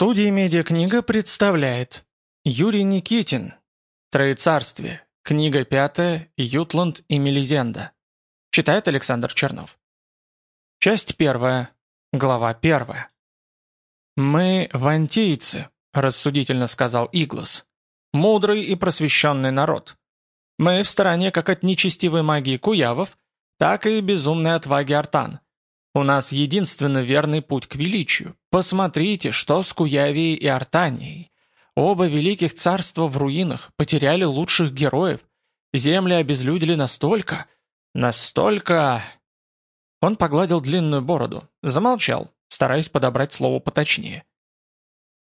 Студия «Медиакнига» представляет Юрий Никитин «Троецарствие. Книга пятая. Ютланд и Мелизенда». Читает Александр Чернов. Часть первая. Глава первая. «Мы вантийцы», — рассудительно сказал Иглас. «Мудрый и просвещенный народ. Мы в стороне как от нечестивой магии куявов, так и безумной отваги артан. У нас единственно верный путь к величию. Посмотрите, что с Куявией и Артанией. Оба великих царства в руинах потеряли лучших героев. Земли обезлюдили настолько... Настолько... Он погладил длинную бороду, замолчал, стараясь подобрать слово поточнее.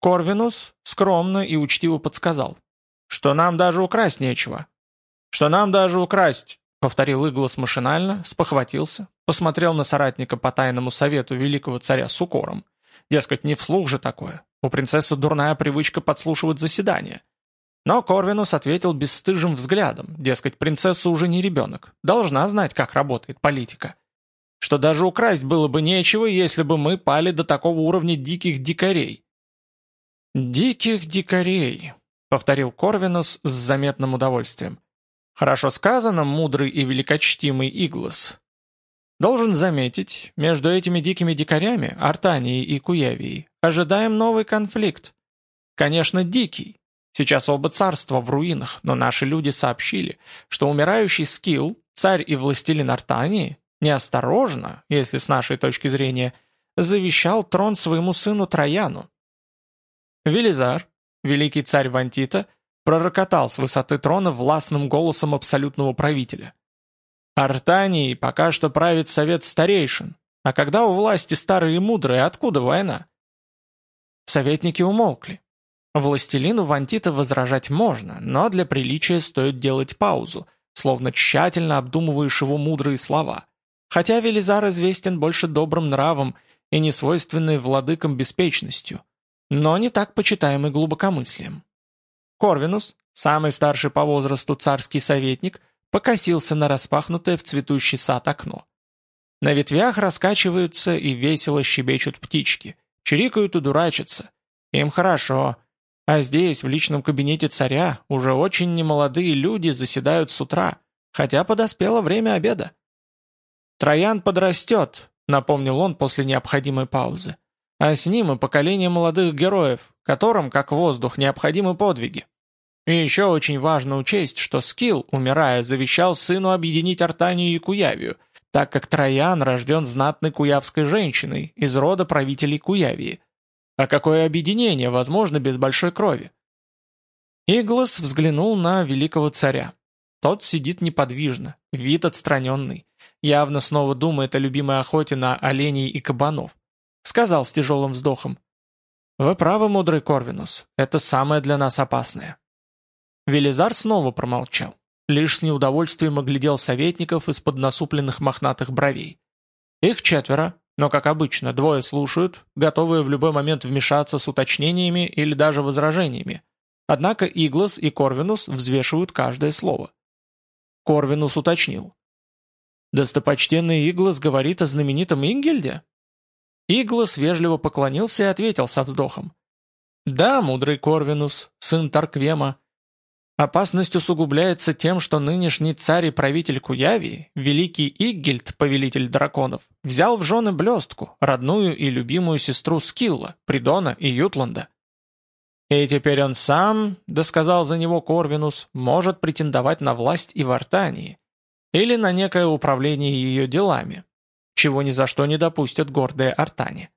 Корвинус скромно и учтиво подсказал, что нам даже украсть нечего. Что нам даже украсть Повторил Иглас машинально, спохватился, посмотрел на соратника по тайному совету великого царя с укором. Дескать, не вслух же такое. У принцессы дурная привычка подслушивать заседания. Но Корвинус ответил бесстыжим взглядом, дескать, принцесса уже не ребенок, должна знать, как работает политика. Что даже украсть было бы нечего, если бы мы пали до такого уровня диких дикарей. «Диких дикарей», — повторил Корвинус с заметным удовольствием. Хорошо сказано, мудрый и великочтимый Иглас. Должен заметить, между этими дикими дикарями, Артанией и Куявией, ожидаем новый конфликт. Конечно, дикий. Сейчас оба царства в руинах, но наши люди сообщили, что умирающий Скилл, царь и властелин Артании, неосторожно, если с нашей точки зрения, завещал трон своему сыну Трояну. Велизар, великий царь Вантита, пророкотал с высоты трона властным голосом абсолютного правителя. Артании пока что правит совет старейшин, а когда у власти старые и мудрые, откуда война? Советники умолкли. Властелину Вантита возражать можно, но для приличия стоит делать паузу, словно тщательно обдумываешь его мудрые слова. Хотя Велизар известен больше добрым нравом и несвойственной владыкам беспечностью, но не так почитаемый глубокомыслием. Корвинус, самый старший по возрасту царский советник, покосился на распахнутое в цветущий сад окно. На ветвях раскачиваются и весело щебечут птички, чирикают и дурачатся. Им хорошо. А здесь, в личном кабинете царя, уже очень немолодые люди заседают с утра, хотя подоспело время обеда. «Троян подрастет», — напомнил он после необходимой паузы. «А с ним и поколение молодых героев, которым, как воздух, необходимы подвиги. И еще очень важно учесть, что Скилл, умирая, завещал сыну объединить Артанию и Куявию, так как Троян рожден знатной куявской женщиной из рода правителей Куявии. А какое объединение возможно без большой крови? Иглас взглянул на великого царя. Тот сидит неподвижно, вид отстраненный. Явно снова думает о любимой охоте на оленей и кабанов. Сказал с тяжелым вздохом. «Вы правы, мудрый Корвинус, это самое для нас опасное». Велизар снова промолчал. Лишь с неудовольствием оглядел советников из-под насупленных мохнатых бровей. Их четверо, но, как обычно, двое слушают, готовые в любой момент вмешаться с уточнениями или даже возражениями. Однако Иглас и Корвинус взвешивают каждое слово. Корвинус уточнил. «Достопочтенный Иглас говорит о знаменитом Ингельде?» Иглас вежливо поклонился и ответил со вздохом. «Да, мудрый Корвинус, сын Тарквема, Опасность усугубляется тем, что нынешний царь и правитель Куявии, великий Иггельд, повелитель драконов, взял в жены блестку, родную и любимую сестру Скилла, Придона и Ютланда. И теперь он сам, досказал за него Корвинус, может претендовать на власть и в Артании, или на некое управление ее делами, чего ни за что не допустят гордые Артане.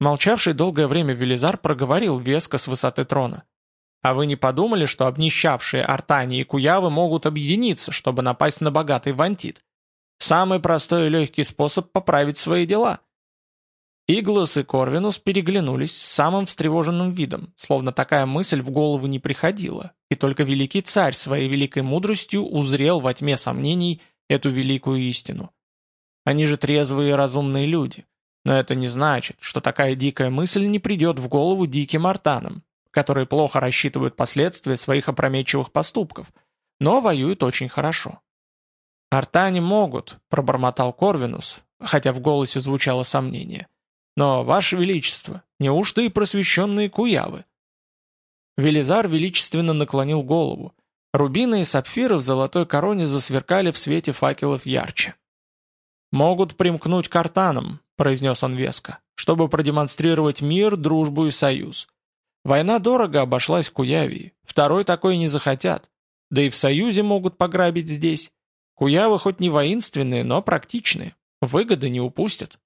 Молчавший долгое время Велизар проговорил веско с высоты трона. А вы не подумали, что обнищавшие Артани и Куявы могут объединиться, чтобы напасть на богатый Вантит? Самый простой и легкий способ поправить свои дела. Иглас и Корвинус переглянулись с самым встревоженным видом, словно такая мысль в голову не приходила, и только великий царь своей великой мудростью узрел во тьме сомнений эту великую истину. Они же трезвые и разумные люди, но это не значит, что такая дикая мысль не придет в голову диким артанам, которые плохо рассчитывают последствия своих опрометчивых поступков, но воюют очень хорошо. «Артане могут», — пробормотал Корвинус, хотя в голосе звучало сомнение. Но, Ваше Величество, неужто и просвещенные куявы?» Велизар величественно наклонил голову. Рубины и сапфиры в золотой короне засверкали в свете факелов ярче. «Могут примкнуть к артанам», — произнес он веско, «чтобы продемонстрировать мир, дружбу и союз. Война дорого обошлась Куявии, второй такой не захотят. Да и в союзе могут пограбить здесь. Куявы хоть не воинственные, но практичные. Выгоды не упустят».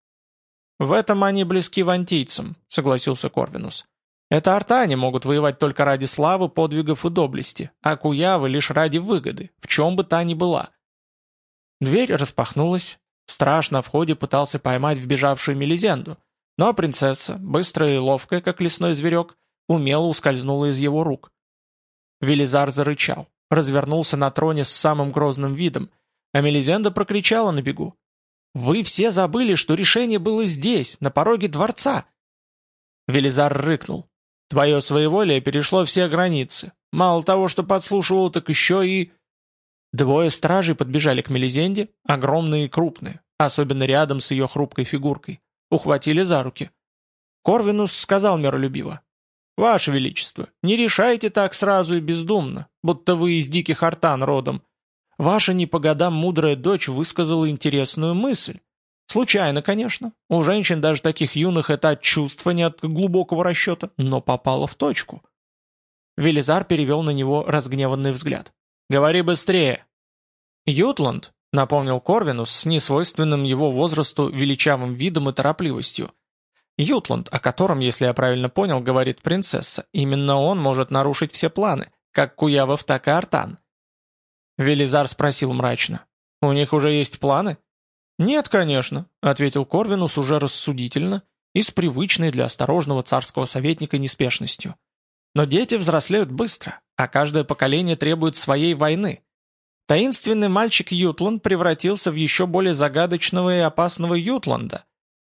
«В этом они близки вантийцам», — согласился Корвинус. «Это артане могут воевать только ради славы, подвигов и доблести, а куявы лишь ради выгоды, в чем бы та ни была». Дверь распахнулась. Страж на входе пытался поймать вбежавшую Мелизенду, но принцесса, быстрая и ловкая, как лесной зверек, умело ускользнула из его рук. Велизар зарычал, развернулся на троне с самым грозным видом, а Мелизенда прокричала на бегу. Вы все забыли, что решение было здесь, на пороге дворца!» Велизар рыкнул. «Твое своеволие перешло все границы. Мало того, что подслушивал, так еще и...» Двое стражей подбежали к Мелизенде, огромные и крупные, особенно рядом с ее хрупкой фигуркой. Ухватили за руки. Корвинус сказал миролюбиво. «Ваше Величество, не решайте так сразу и бездумно, будто вы из диких артан родом. Ваша не по годам мудрая дочь высказала интересную мысль. Случайно, конечно. У женщин даже таких юных это от чувства, не от глубокого расчета, но попала в точку. Велизар перевел на него разгневанный взгляд. «Говори быстрее!» «Ютланд», — напомнил Корвинус с несвойственным его возрасту величавым видом и торопливостью. «Ютланд, о котором, если я правильно понял, говорит принцесса, именно он может нарушить все планы, как Куявов, так и Артан. Велизар спросил мрачно. «У них уже есть планы?» «Нет, конечно», — ответил Корвинус уже рассудительно и с привычной для осторожного царского советника неспешностью. «Но дети взрослеют быстро, а каждое поколение требует своей войны. Таинственный мальчик Ютланд превратился в еще более загадочного и опасного Ютланда.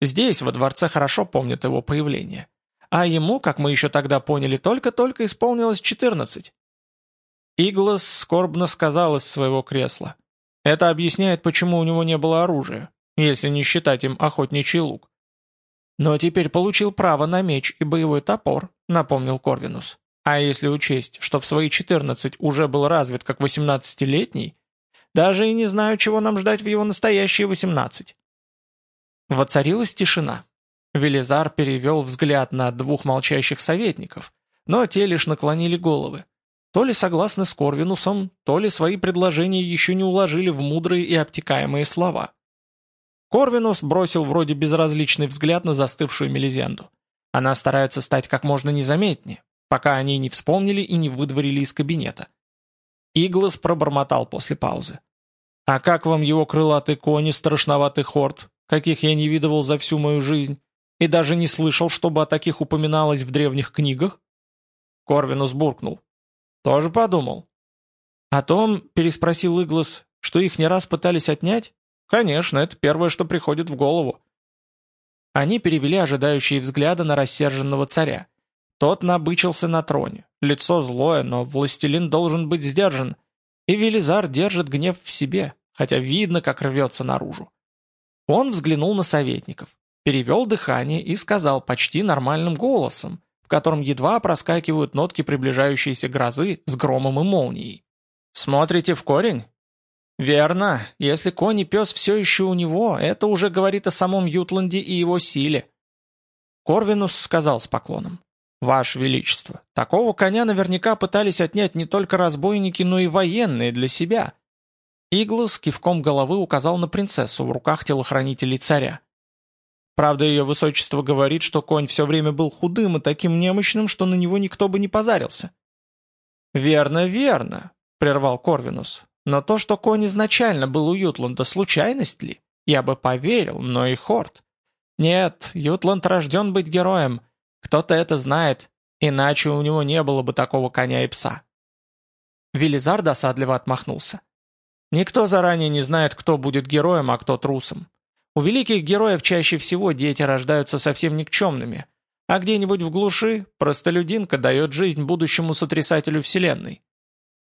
Здесь, во дворце, хорошо помнят его появление. А ему, как мы еще тогда поняли, только-только исполнилось 14. Иглас скорбно сказал из своего кресла. Это объясняет, почему у него не было оружия, если не считать им охотничий лук. Но теперь получил право на меч и боевой топор, напомнил Корвинус. А если учесть, что в свои 14 уже был развит как 18-летний, даже и не знаю, чего нам ждать в его настоящие 18. Воцарилась тишина. Велизар перевел взгляд на двух молчащих советников, но те лишь наклонили головы. То ли согласны с Корвинусом, то ли свои предложения еще не уложили в мудрые и обтекаемые слова. Корвинус бросил вроде безразличный взгляд на застывшую Мелизенду. Она старается стать как можно незаметнее, пока они не вспомнили и не выдворили из кабинета. Иглас пробормотал после паузы. «А как вам его крылатый кони, страшноватый хорд, каких я не видывал за всю мою жизнь, и даже не слышал, чтобы о таких упоминалось в древних книгах?» Корвинус буркнул. «Тоже подумал?» «О том, — переспросил Иглас, — что их не раз пытались отнять? Конечно, это первое, что приходит в голову». Они перевели ожидающие взгляды на рассерженного царя. Тот набычился на троне. Лицо злое, но властелин должен быть сдержан. И Велизар держит гнев в себе, хотя видно, как рвется наружу. Он взглянул на советников, перевел дыхание и сказал почти нормальным голосом, котором едва проскакивают нотки приближающейся грозы с громом и молнией. «Смотрите в корень?» «Верно. Если конь и пес все еще у него, это уже говорит о самом Ютланде и его силе». Корвинус сказал с поклоном. «Ваше Величество, такого коня наверняка пытались отнять не только разбойники, но и военные для себя». Иглус кивком головы указал на принцессу в руках телохранителей царя. Правда, ее высочество говорит, что конь все время был худым и таким немощным, что на него никто бы не позарился. «Верно, верно», — прервал Корвинус. «Но то, что конь изначально был у Ютланда, случайность ли? Я бы поверил, но и Хорт. Нет, Ютланд рожден быть героем. Кто-то это знает, иначе у него не было бы такого коня и пса». Велизар досадливо отмахнулся. «Никто заранее не знает, кто будет героем, а кто трусом. У великих героев чаще всего дети рождаются совсем никчемными, а где-нибудь в глуши простолюдинка дает жизнь будущему сотрясателю Вселенной.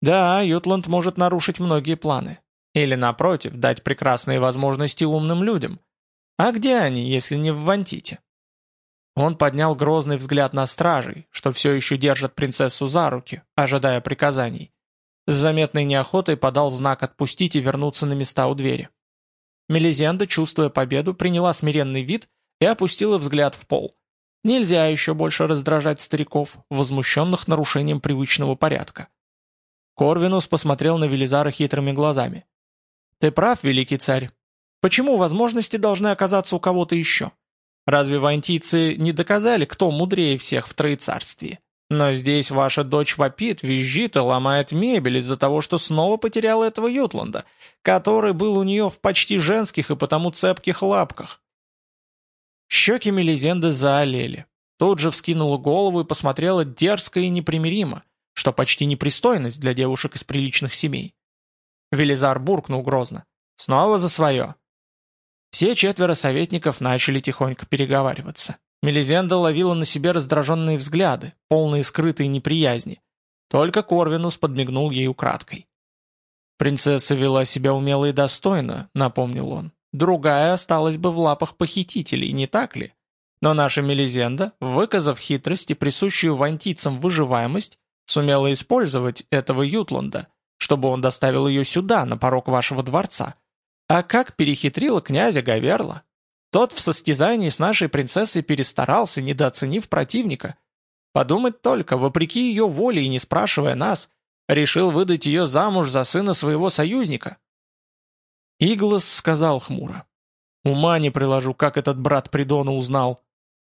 Да, Ютланд может нарушить многие планы. Или, напротив, дать прекрасные возможности умным людям. А где они, если не в Вантите? Он поднял грозный взгляд на стражей, что все еще держат принцессу за руки, ожидая приказаний. С заметной неохотой подал знак отпустить и вернуться на места у двери. Мелизенда, чувствуя победу, приняла смиренный вид и опустила взгляд в пол. Нельзя еще больше раздражать стариков, возмущенных нарушением привычного порядка. Корвинус посмотрел на Велизара хитрыми глазами. «Ты прав, великий царь. Почему возможности должны оказаться у кого-то еще? Разве вантийцы не доказали, кто мудрее всех в Троецарстве? Но здесь ваша дочь вопит, визжит и ломает мебель из-за того, что снова потеряла этого Ютланда, который был у нее в почти женских и потому цепких лапках. Щеки Мелизенды заолели. Тут же вскинула голову и посмотрела дерзко и непримиримо, что почти непристойность для девушек из приличных семей. Велизар буркнул грозно. «Снова за свое!» Все четверо советников начали тихонько переговариваться. Мелизенда ловила на себе раздраженные взгляды, полные скрытой неприязни. Только Корвинус подмигнул ей украдкой. «Принцесса вела себя умело и достойно», — напомнил он. «Другая осталась бы в лапах похитителей, не так ли? Но наша Мелизенда, выказав хитрость и присущую вантийцам выживаемость, сумела использовать этого Ютланда, чтобы он доставил ее сюда, на порог вашего дворца, а как перехитрила князя Гаверла? Тот в состязании с нашей принцессой перестарался, недооценив противника. Подумать только, вопреки ее воле и не спрашивая нас, решил выдать ее замуж за сына своего союзника. Иглас сказал хмуро. «Ума не приложу, как этот брат Придона узнал».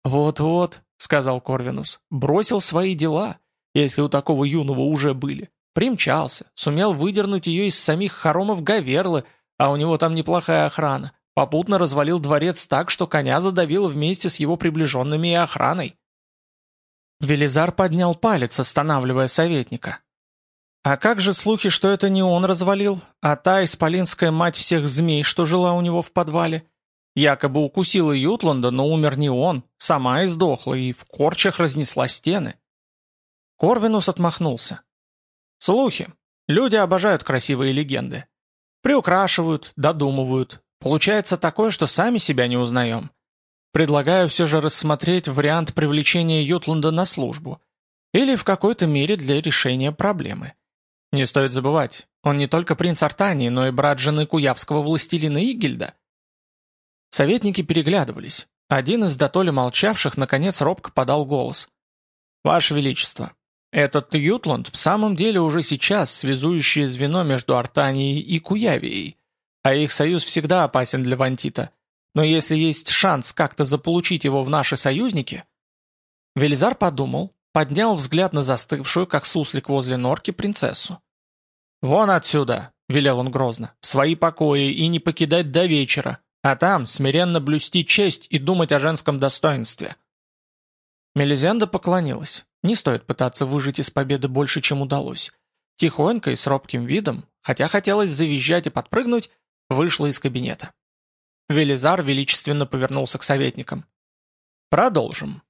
«Вот-вот», — сказал Корвинус, — «бросил свои дела, если у такого юного уже были. Примчался, сумел выдернуть ее из самих хоромов Гаверлы, а у него там неплохая охрана. Попутно развалил дворец так, что коня задавило вместе с его приближенными и охраной. Велизар поднял палец, останавливая советника. А как же слухи, что это не он развалил, а та исполинская мать всех змей, что жила у него в подвале? Якобы укусила Ютланда, но умер не он, сама издохла и в корчах разнесла стены. Корвинус отмахнулся. Слухи. Люди обожают красивые легенды. Приукрашивают, додумывают. Получается такое, что сами себя не узнаем. Предлагаю все же рассмотреть вариант привлечения Ютланда на службу. Или в какой-то мере для решения проблемы. Не стоит забывать, он не только принц Артании, но и брат жены куявского властелина Игельда. Советники переглядывались. Один из дотоле молчавших, наконец, робко подал голос. «Ваше Величество, этот Ютланд в самом деле уже сейчас связующее звено между Артанией и Куявией, а их союз всегда опасен для Вантита. Но если есть шанс как-то заполучить его в наши союзники... Велизар подумал, поднял взгляд на застывшую, как суслик возле норки, принцессу. «Вон отсюда!» — велел он грозно. «В свои покои и не покидать до вечера, а там смиренно блюсти честь и думать о женском достоинстве». Мелизенда поклонилась. Не стоит пытаться выжить из победы больше, чем удалось. Тихонько и с робким видом, хотя хотелось завизжать и подпрыгнуть, вышла из кабинета. Велизар величественно повернулся к советникам. «Продолжим.